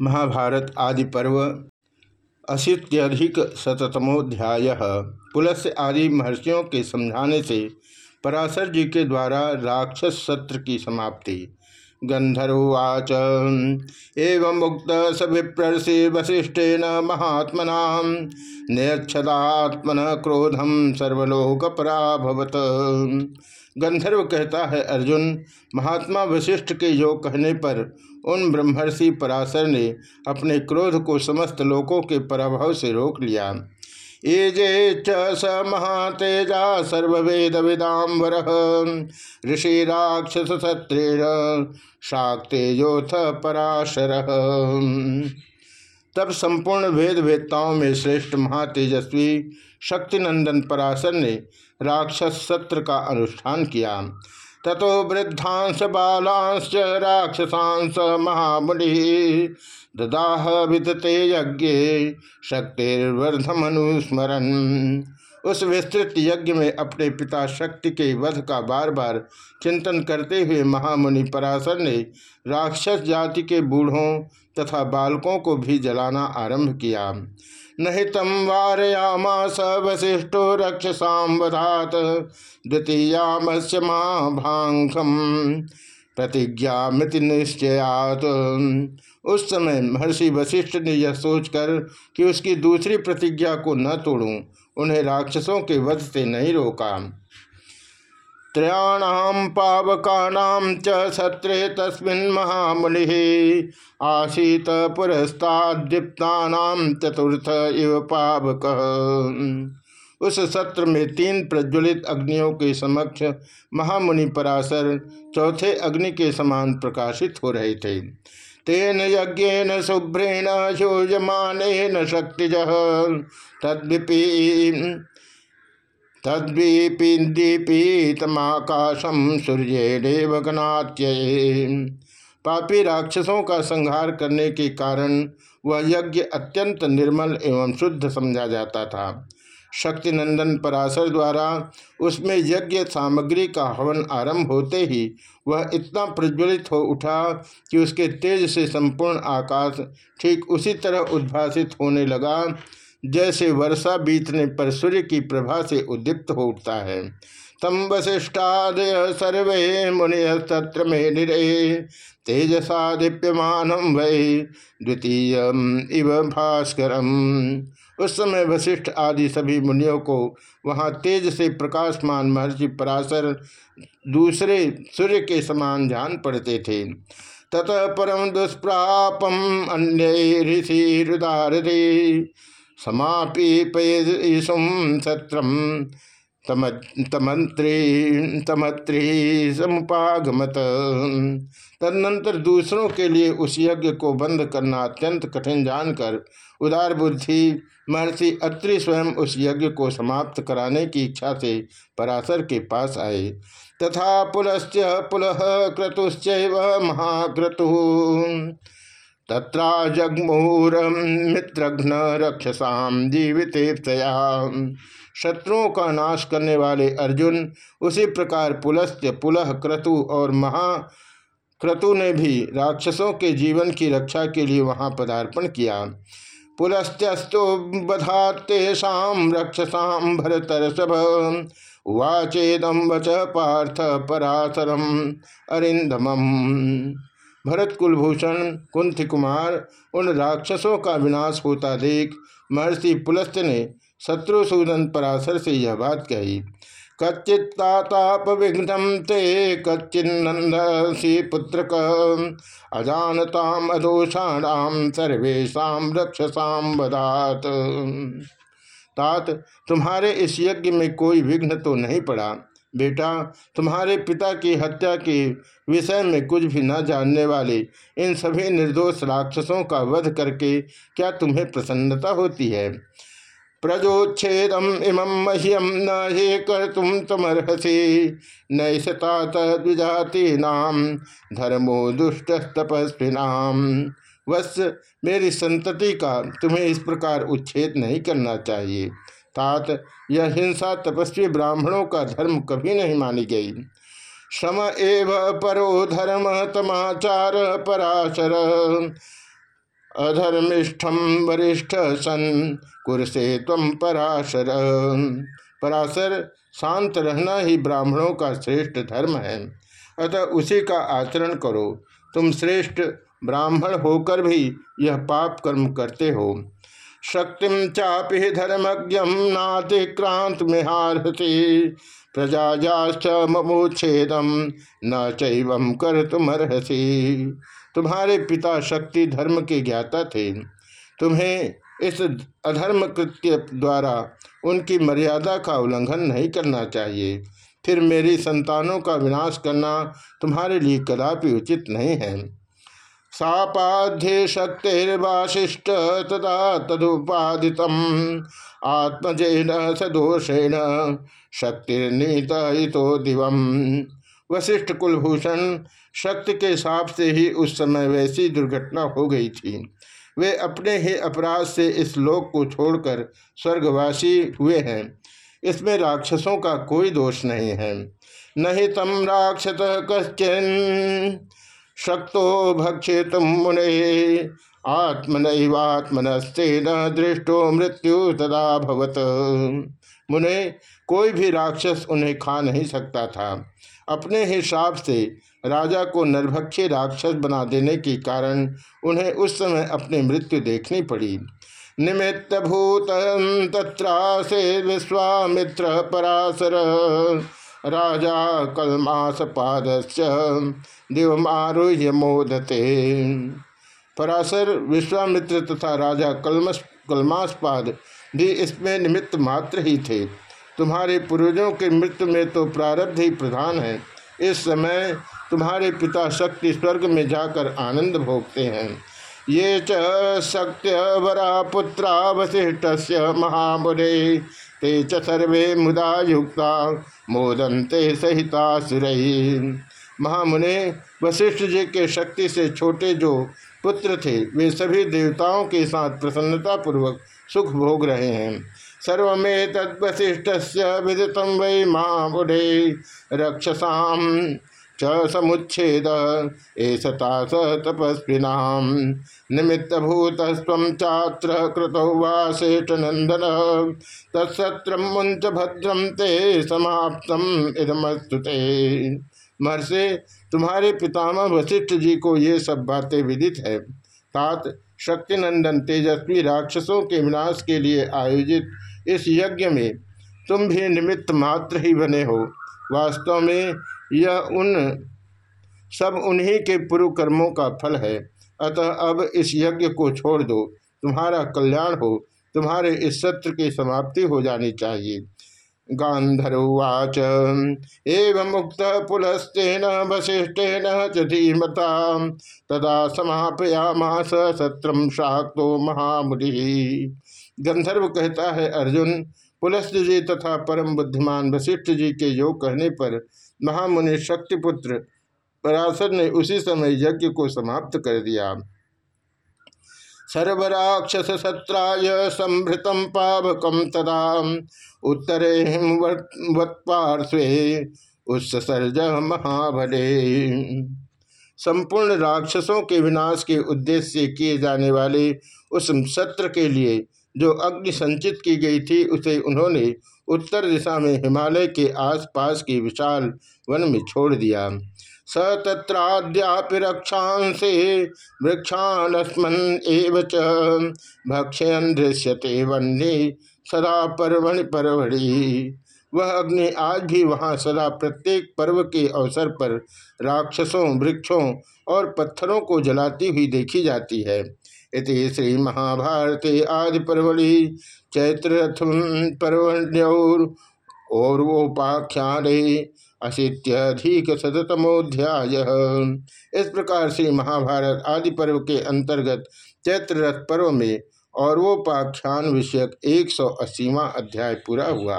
महाभारत आदि पर्व अशीत्यधिक शतमोध्याय पुलस्य आदि महर्षियों के समझाने से पराशर जी के द्वारा राक्षस सत्र की समाप्ति। गंधर्वाच एवं मुक्त स विप्रषि वशिष्ठेन महात्मना नियक्षदात्मन क्रोधम सर्वलोक पराभवत गंधर्व कहता है, अर्जुन, महात्मा वशिष्ठ के योग कहने पर उन ब्रह्मर्षि पराशर ने अपने क्रोध को समस्त लोकों के पराभव से रोक लिया। ये च स महातेजा सर्वेद विदाम्बर। ऋषि राक्षस सत्रेण शाक्तेजोथ पराशर। तब संपूर्ण वेद वेदताओं में श्रेष्ठ महातेजस्वी शक्तिनंदन पराशर ने राक्षस सत्र का अनुष्ठान किया। ततो वृद्धांश बालांश राक्षसांश महामुनि। ददाह विदते यज्ञ शक्तिर्वर्धमनुस्मरण उस विस्तृत यज्ञ में अपने पिता शक्ति के वध का बार बार चिंतन करते हुए महामुनि पराशर ने राक्षस जाति के बूढ़ों तथा बालकों को भी जलाना आरंभ किया। नहीं तम वारयामास वशिष्ठो रक्षसावधात द्वितीयामस्य महाभांगम प्रतिज्ञा मृति निश्चयात। उस समय महर्षि वशिष्ठ ने यह सोचकर कि उसकी दूसरी प्रतिज्ञा को न तोड़ूं उन्हें राक्षसों के वध से नहीं रोका। त्रयाणाम पावकानाम च सत्रे तस्मिन् महामुनि आसीत पुरस्तादीप्तानाम चतुर्थ इव पावक। उस सत्र में तीन प्रज्वलित अग्नियों के समक्ष महामुनि पराशर चौथे अग्नि के समान प्रकाशित हो रहे थे। तेन यज्ञेन शुभ्रेण योजमान शक्तिज। तद्विपी तद्वीपीदीपीतमाकाशम सूर्य गणात्य पापी राक्षसों का संहार करने के कारण वह यज्ञ अत्यंत निर्मल एवं शुद्ध समझा जाता था। शक्तिनंदन पराशर द्वारा उसमें यज्ञ सामग्री का हवन आरंभ होते ही वह इतना प्रज्वलित हो उठा कि उसके तेज से संपूर्ण आकाश ठीक उसी तरह उद्भासित होने लगा, जैसे वर्षा बीतने पर सूर्य की प्रभा से उद्दीप्त हो उठता है। तम वशिष्ठादय सर्वे मुनि तत्र में निरे तेजसा दीप्यमान वै द्वितीय इव भास्करम। उस समय वशिष्ठ आदि सभी मुनियों को वहाँ तेज से प्रकाशमान महर्षि पराशर दूसरे सूर्य के समान जान पड़ते थे। ततः परम दुष्प्रापम अन्य ऋषि रुदारे समापीपयसुम सत्रम। तमंत्री तमत्री समुपागमत तदनंतर दूसरों के लिए उस यज्ञ को बंद करना अत्यंत कठिन जानकर उदार बुद्धि महर्षि अत्रि स्वयं उस यज्ञ को समाप्त कराने की इच्छा से पराशर के पास आए। तथा पुलश्च पुलह क्रतुश्च महाक्रतु। तत्रा जगमुर मित्रघ्न रक्षसाम जीवित शत्रुओं का नाश करने वाले अर्जुन, उसी प्रकार पुलस्त्य पुलह क्रतु और महा क्रतु ने भी राक्षसों के जीवन की रक्षा के लिए वहाँ पदार्पण किया। पुलस्त्यस्तु बधातेषा रक्षसाम भरतरसभ वाचेदम वच पार्थ पराशरम अरिंदम भरत कुलभूषण कुंथ कुमार, उन राक्षसों का विनाश होता देख महर्षि पुलस्त ने शत्रुसूदन पराशर से यह बात कही। कच्चित्ताप विघ्नम ते कच्चिन्नसी पुत्र अजानताम अदोषाणाम सर्वेशा रक्षसाम बदात तात, तुम्हारे इस यज्ञ में कोई विघ्न तो नहीं पड़ा। बेटा, तुम्हारे पिता की हत्या के विषय में कुछ भी न जानने वाले इन सभी निर्दोष राक्षसों का वध करके क्या तुम्हें प्रसन्नता होती है? प्रजोच्छेदम इमं मह्यम न हे कर तुम तमर्हसी। नैषतात द्विजाति नाम धर्मो दुष्ट तपस्विनाम वत्स मेरी संतति का तुम्हें इस प्रकार उच्छेद नहीं करना चाहिए। तात, यह हिंसा तपस्वी ब्राह्मणों का धर्म कभी नहीं मानी गई। श्रम एव परो धर्म तमाचार पराशर। अधर्मिष्ठम वरिष्ठ सन कुरसे तम पराशर। पराशर शांत रहना ही ब्राह्मणों का श्रेष्ठ धर्म है। अतः उसी का आचरण करो। तुम श्रेष्ठ ब्राह्मण होकर भी यह पाप कर्म करते हो। शक्ति चापि धर्मज्ञम नातिक्रांत मिहारसी प्रजाजाश्च ममोच्छेदम न चैवम कर तुमर्हसी तुम्हारे पिता शक्ति धर्म के ज्ञाता थे। तुम्हें इस अधर्म कृत्य द्वारा उनकी मर्यादा का उल्लंघन नहीं करना चाहिए। फिर मेरी संतानों का विनाश करना तुम्हारे लिए कदापि उचित नहीं है। सापाध्य शक्तिर्वाशिष्ट तदा तदुपादित आत्मजेन सदोषेण शक्तिर्नीत दिवम। वशिष्ठ कुलभूषण, शक्ति के साप से ही उस समय वैसी दुर्घटना हो गई थी। वे अपने ही अपराध से इस लोक को छोड़कर स्वर्गवासी हुए हैं। इसमें राक्षसों का कोई दोष नहीं है। नहीं तम राक्षस कश्चिन, शक्तो भक्षे तुम मुने आत्मनैवात्मनस्ते न दृष्टो मृत्यु तदा भवत। मुने कोई भी राक्षस उन्हें खा नहीं सकता था। अपने ही श्राप से राजा को निर्भक्षी राक्षस बना देने के कारण उन्हें उस समय अपनी मृत्यु देखनी पड़ी। निमित्त भूत तत्रासे विश्वामित्र पराशर। राजा कलमास पाद दिवमारुह्य मोदते पराशर, विश्वामित्र तथा राजा कलमस कलमासपाद भी इसमें निमित्त मात्र ही थे। तुम्हारे पूर्वजों के मृत्यु में तो प्रारब्ध ही प्रधान है। इस समय तुम्हारे पिता शक्ति स्वर्ग में जाकर आनंद भोगते हैं। ये च वरा पुत्रा वशिष्ठ महामुरे ते च सर्वे मुदा युक्ता मोदंते सहिता सुरही महामुने वशिष्ठ जी के शक्ति से छोटे जो पुत्र थे, वे सभी देवताओं के साथ प्रसन्नता पूर्वक सुख भोग रहे हैं। सर्वे तद्वशिष्ट विदित वै मामुडे रक्षसा च समुच्छेद एषता स भूत चात्र कृतौ वा श्रेष्ठनंदन तत्सत्र मुंच भद्रम ते समाप्तम इदमस्तुते महर्षि, तुम्हारे पितामह वशिष्ठ जी को ये सब बातें विदित है, तात शक्तिनंदन तेजस्वी राक्षसों के विनाश के लिए आयोजित इस यज्ञ में तुम भी निमित्त मात्र ही बने हो। वास्तव में यह उन, सब उन्हीं के पूर्व कर्मों का फल है। अतः अब इस यज्ञ को छोड़ दो। तुम्हारा कल्याण हो। तुम्हारे इस सत्र की समाप्ति हो जानी चाहिए। गांधर्वाच, एवं मुक्त पुलस्तेन वशिष्ठेन चीमता तदा समापयामास सत्रम शाक्तो महामुनि। गंधर्व कहता है, अर्जुन पुलस्त जी तथा परम बुद्धिमान वशिष्ठ जी के योग कहने पर महामुनि शक्तिपुत्र पराशर ने उसी समय यज्ञ को समाप्त कर दिया। सर्वराक्षस सत्राय संभृतम पावकम तदा उत्तरे हिमवत्पार्श्वे उत्सर्ज महाभले संपूर्ण राक्षसों के विनाश के उद्देश्य से किए जाने वाले उस सत्र के लिए जो अग्नि संचित की गई थी, उसे उन्होंने उत्तर दिशा में हिमालय के आसपास के विशाल वन में छोड़ दिया। स तत्राद्यापि रक्षांसे वृक्षानस्मन एव च। दृश्यते वन्य सदा पर्वणि पर्वणि। वह अग्नि आज भी वहाँ सदा प्रत्येक पर्व के अवसर पर राक्षसों, वृक्षों और पत्थरों को जलाती हुई देखी जाती है। इति श्री महाभारते आदि परवड़ी चैत्र पर्वण्योर औरवोपाख्याने अशीत्यधिक शतमोध्याय इस प्रकार से महाभारत आदि पर्व के अंतर्गत चैत्र रथ पर्व में और वो पाख्यान विषयक एक सौ अस्सीवा अध्याय पूरा हुआ।